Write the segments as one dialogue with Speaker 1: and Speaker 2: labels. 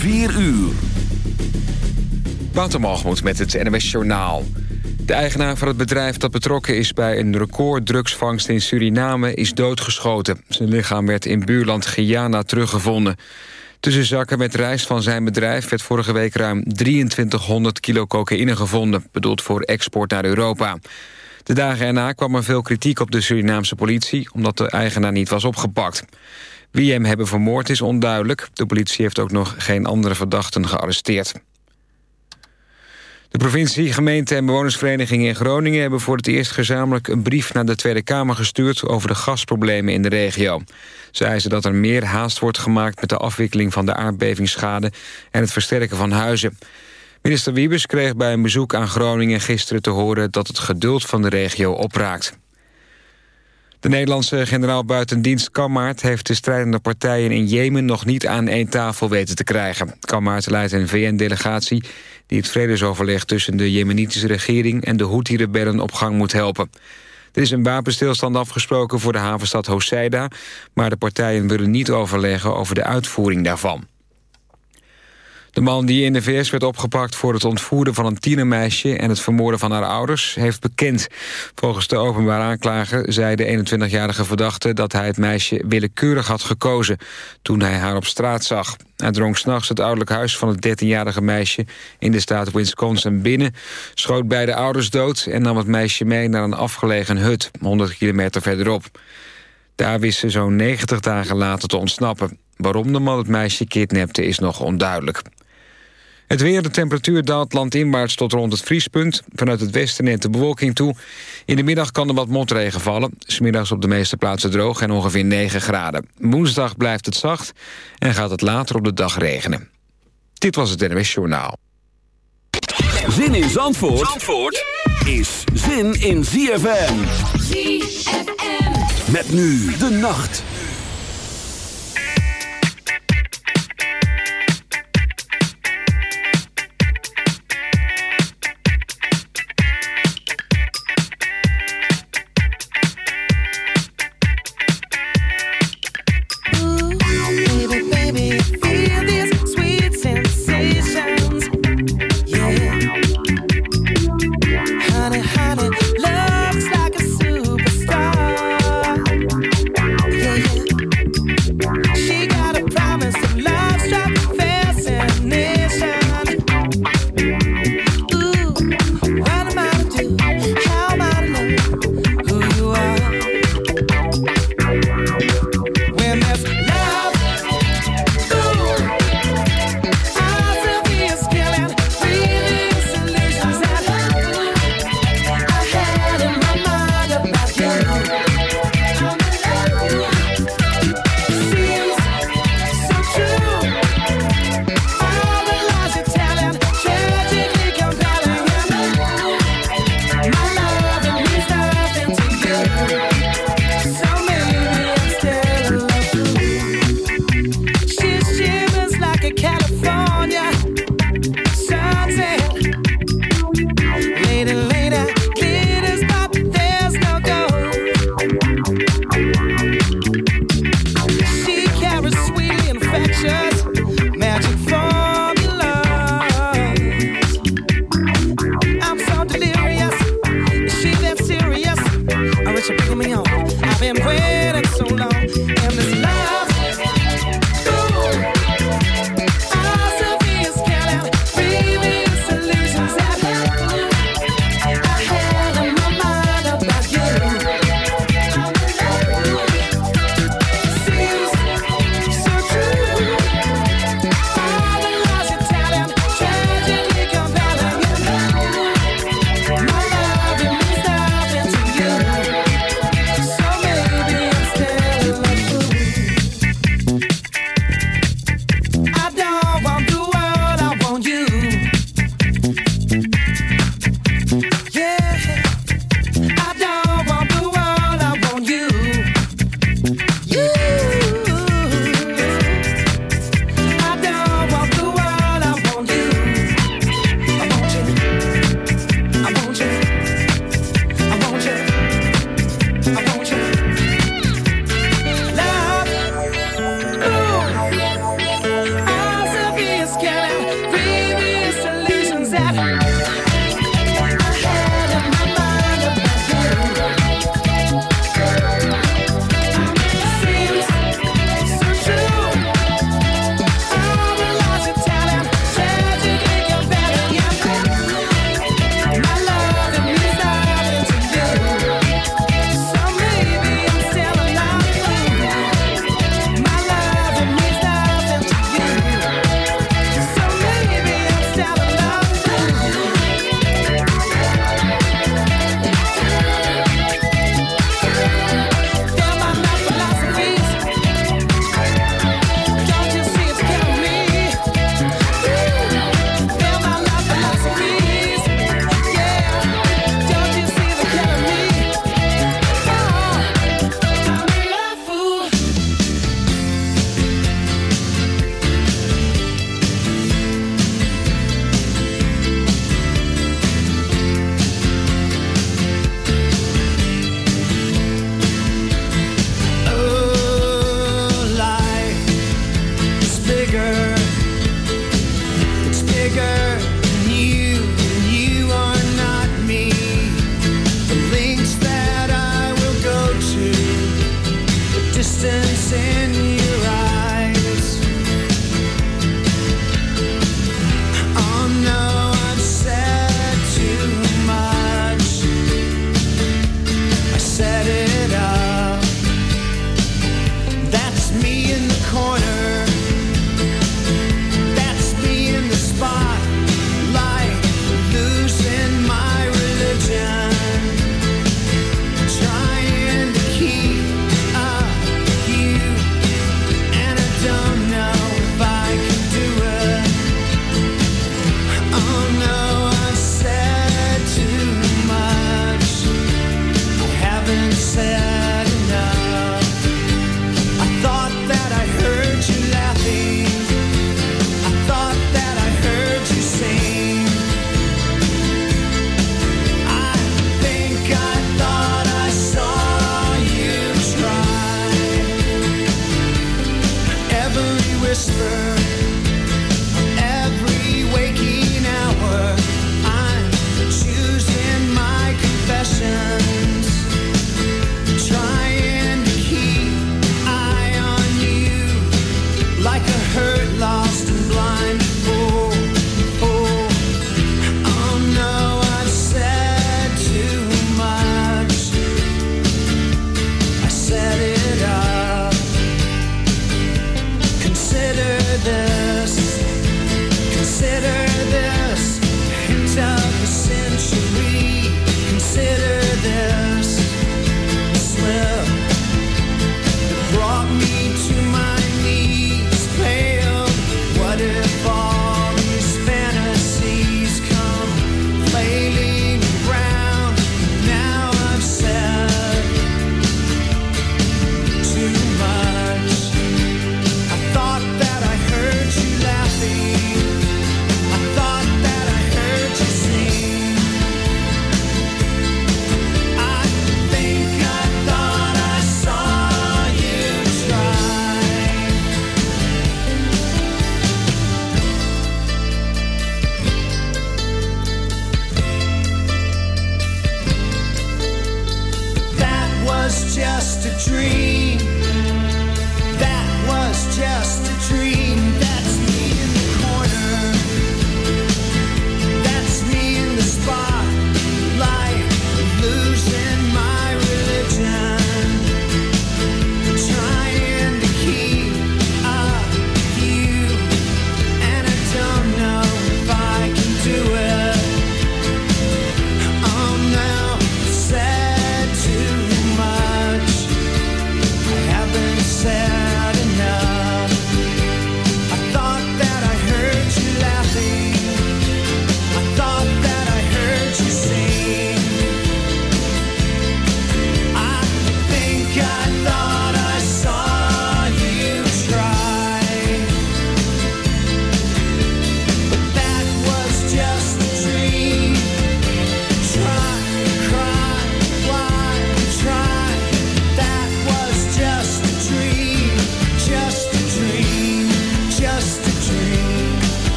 Speaker 1: 4 uur.
Speaker 2: Watermalgemoed met het NWS Journaal. De eigenaar van het bedrijf dat betrokken is bij een record-drugsvangst in Suriname is doodgeschoten. Zijn lichaam werd in buurland Guyana teruggevonden. Tussen zakken met rijst van zijn bedrijf werd vorige week ruim 2300 kilo cocaïne gevonden, bedoeld voor export naar Europa. De dagen erna kwam er veel kritiek op de Surinaamse politie... omdat de eigenaar niet was opgepakt. Wie hem hebben vermoord is onduidelijk. De politie heeft ook nog geen andere verdachten gearresteerd. De provincie, gemeente en bewonersverenigingen in Groningen... hebben voor het eerst gezamenlijk een brief naar de Tweede Kamer gestuurd... over de gasproblemen in de regio. Ze eisen dat er meer haast wordt gemaakt met de afwikkeling van de aardbevingsschade... en het versterken van huizen. Minister Wiebes kreeg bij een bezoek aan Groningen gisteren te horen... dat het geduld van de regio opraakt. De Nederlandse generaal buitendienst Kammaert heeft de strijdende partijen in Jemen nog niet aan één tafel weten te krijgen. Kammaert leidt een VN-delegatie die het vredesoverleg tussen de Jemenitische regering en de Houthi-rebellen op gang moet helpen. Er is een wapenstilstand afgesproken voor de havenstad Hoseida, maar de partijen willen niet overleggen over de uitvoering daarvan. De man die in de VS werd opgepakt voor het ontvoeren van een tienermeisje... en het vermoorden van haar ouders, heeft bekend. Volgens de openbaar aanklager zei de 21-jarige verdachte... dat hij het meisje willekeurig had gekozen toen hij haar op straat zag. Hij drong s'nachts het ouderlijk huis van het 13-jarige meisje... in de staat Wisconsin binnen, schoot beide ouders dood... en nam het meisje mee naar een afgelegen hut, 100 kilometer verderop. Daar wist ze zo'n 90 dagen later te ontsnappen. Waarom de man het meisje kidnapte is nog onduidelijk. Het weer, de temperatuur daalt landinwaarts tot rond het vriespunt. Vanuit het westen neemt de bewolking toe. In de middag kan er wat motregen vallen. Smiddags op de meeste plaatsen droog en ongeveer 9 graden. Woensdag blijft het zacht en gaat het later op de dag regenen. Dit was het NWS Journaal.
Speaker 1: Zin in Zandvoort, Zandvoort is zin in ZFM.
Speaker 3: ZFM.
Speaker 1: Met nu de nacht.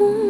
Speaker 3: cool.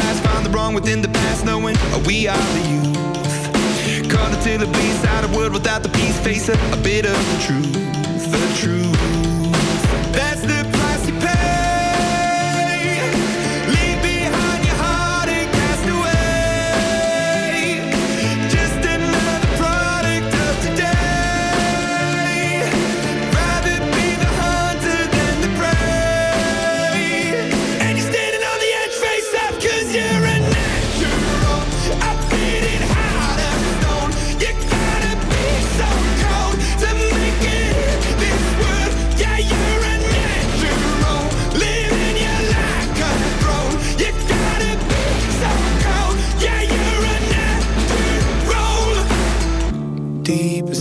Speaker 4: Looking through the wrong within the past, knowing we are the youth. Caught until it bleeds out a world without the peace, face a, a bit of the truth, the truth. That's the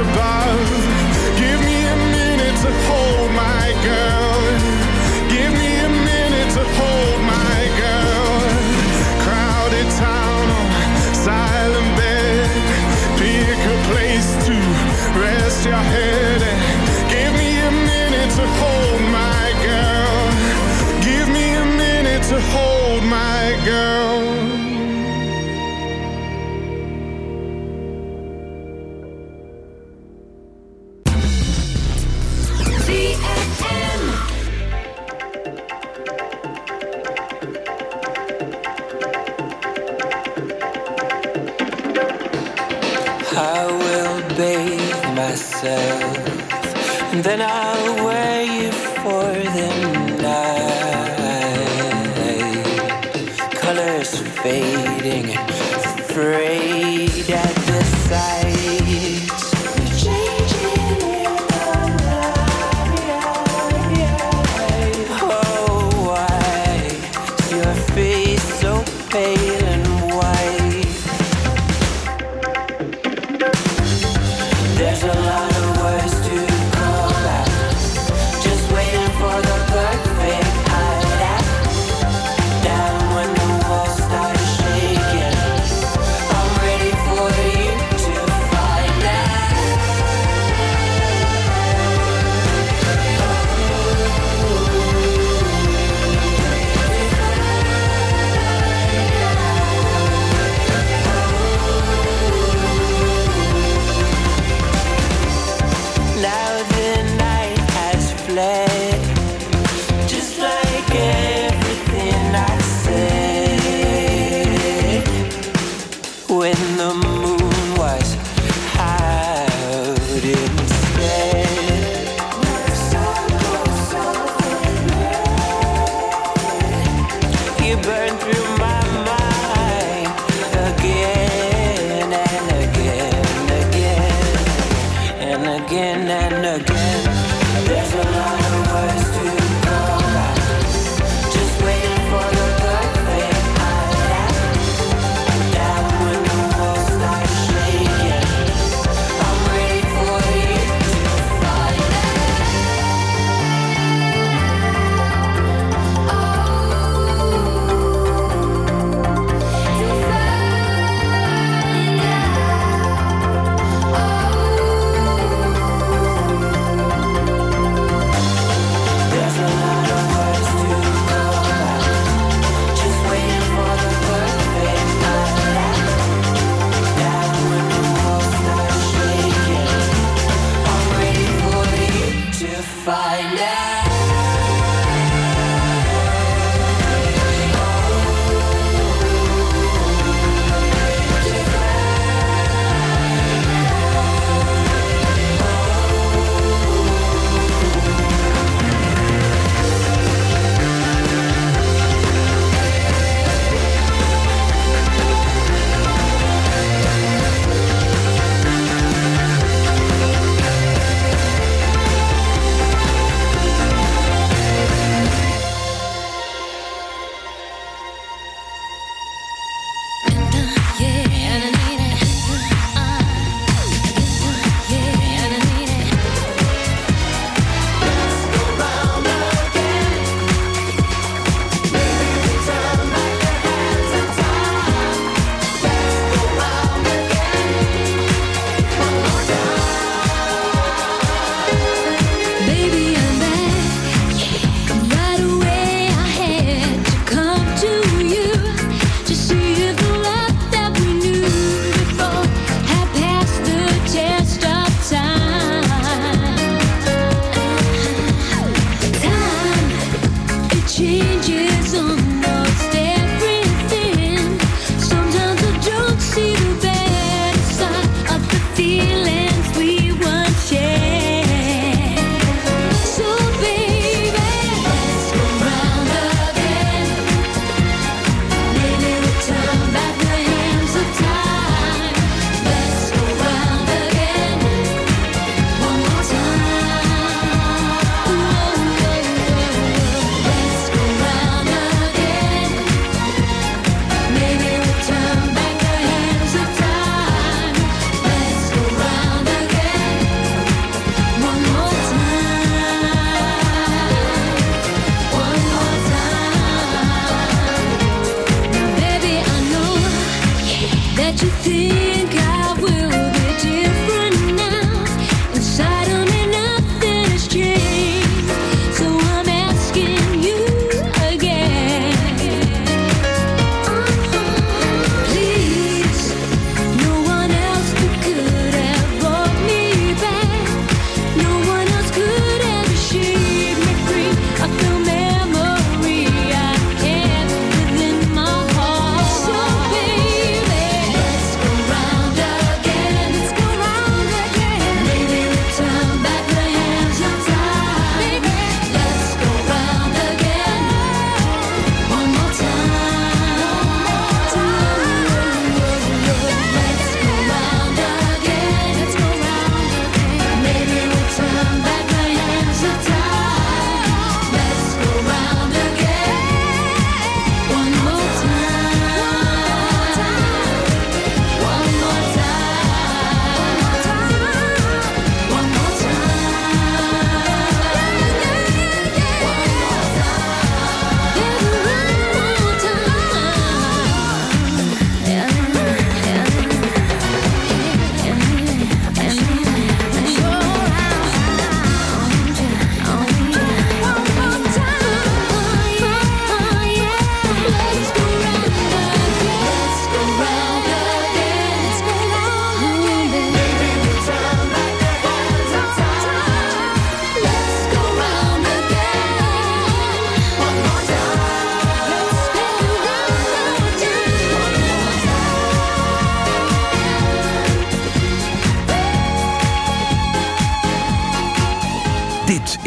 Speaker 5: rise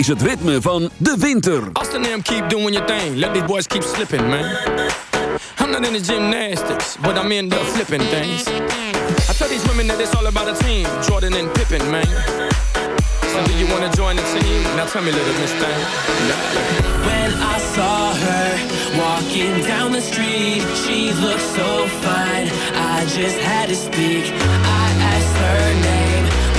Speaker 6: is
Speaker 1: het ritme van de winter.
Speaker 7: Austin keep doing your thing. Let these boys keep slipping, man. I'm not in the gymnastics, but I'm in the flipping things. I tell these women that it's all about a team. Jordan and Pippen, man. So do you wanna join the team? Now tell me, little miss thing.
Speaker 8: When I saw her walking down the street, she looked so fine. I just had to speak. I asked her name.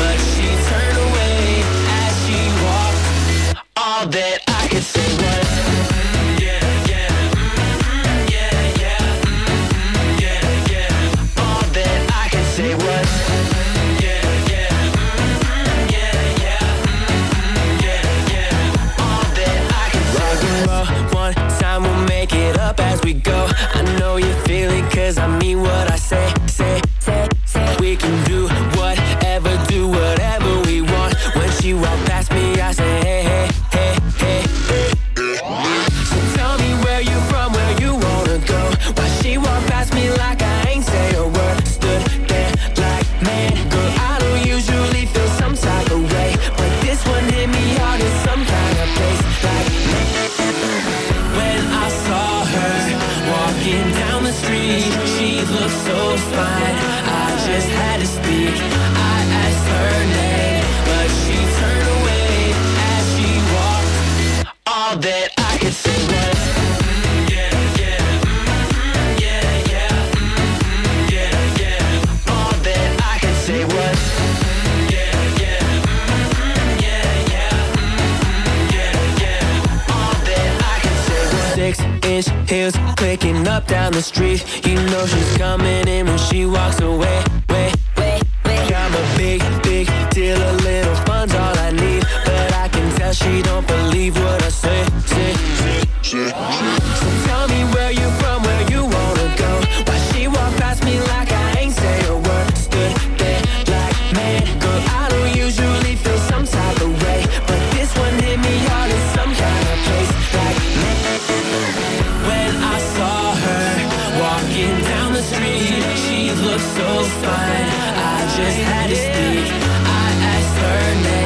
Speaker 8: walking down the street. She looked so fine. I just had to speak. I asked her name.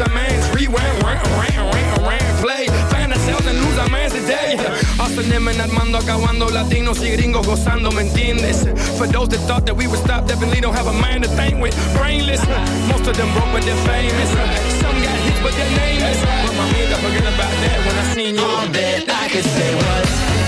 Speaker 7: lose our minds, rewind, round, round, round, round, play. Find ourselves and lose our minds today. Us and them and Armando acabando, latinos y gringos gozando, ¿me entiendes? For those that thought that we would stop, definitely don't have a mind to think with. Brainless, most of them broke but they're famous. Some got hits but their name is. But my mind, I forget about that when I seen you. All that I could say was.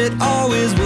Speaker 9: it always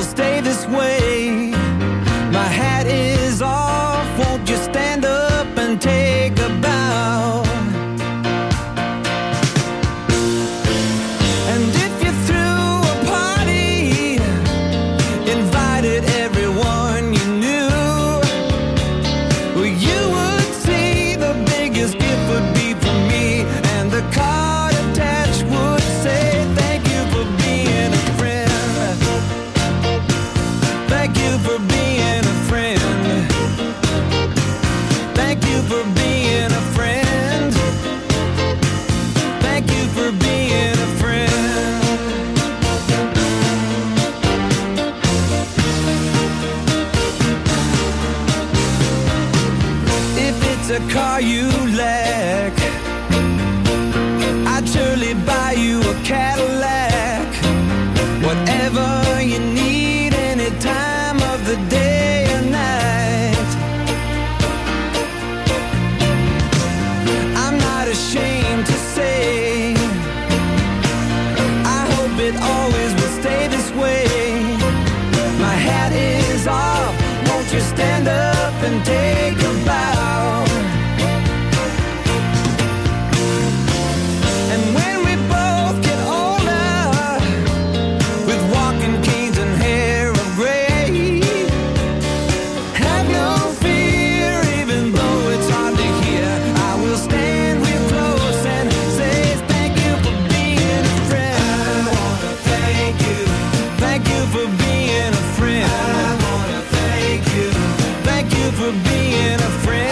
Speaker 9: for being a friend.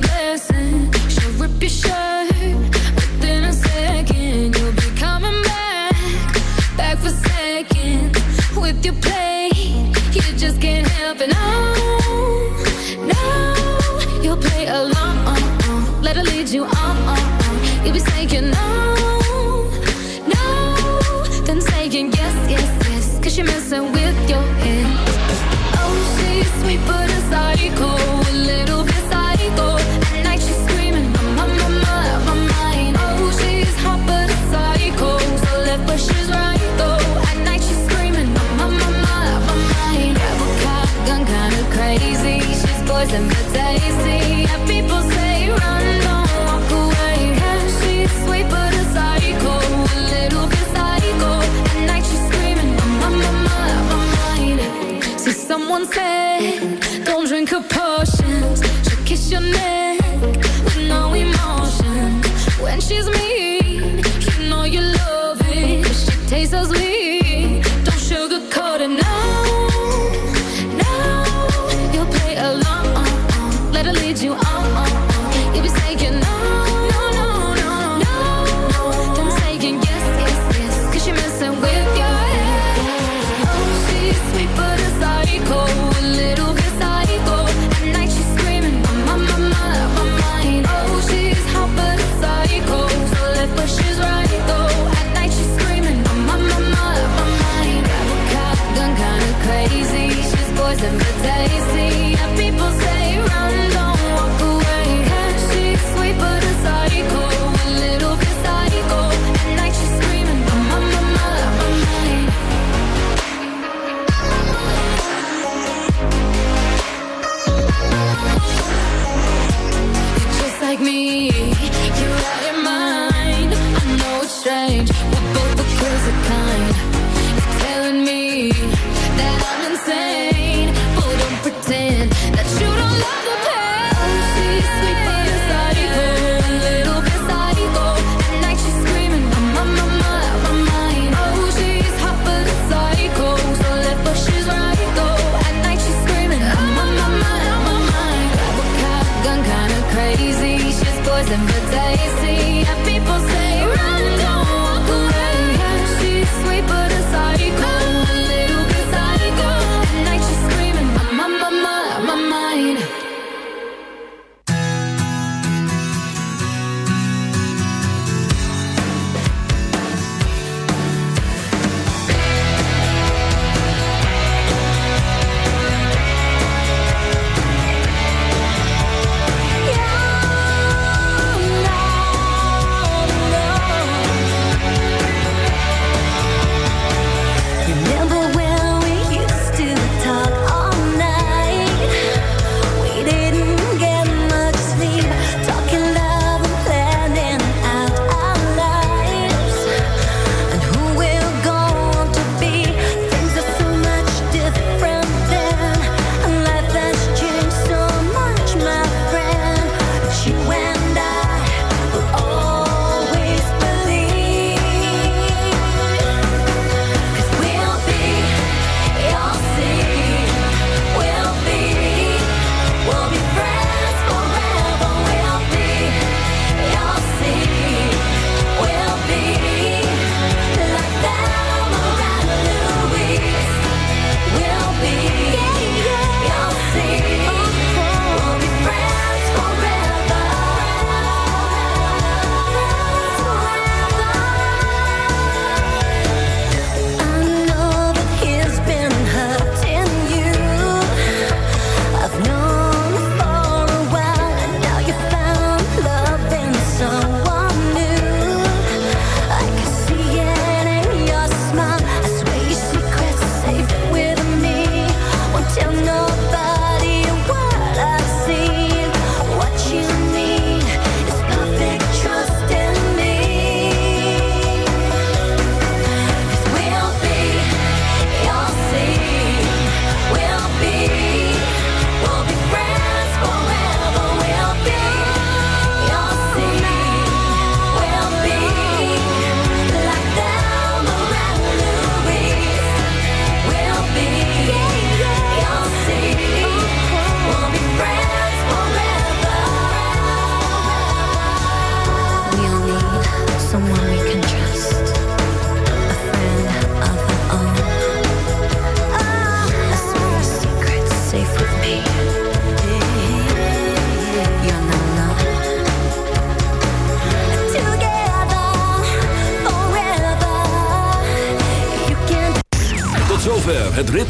Speaker 10: glass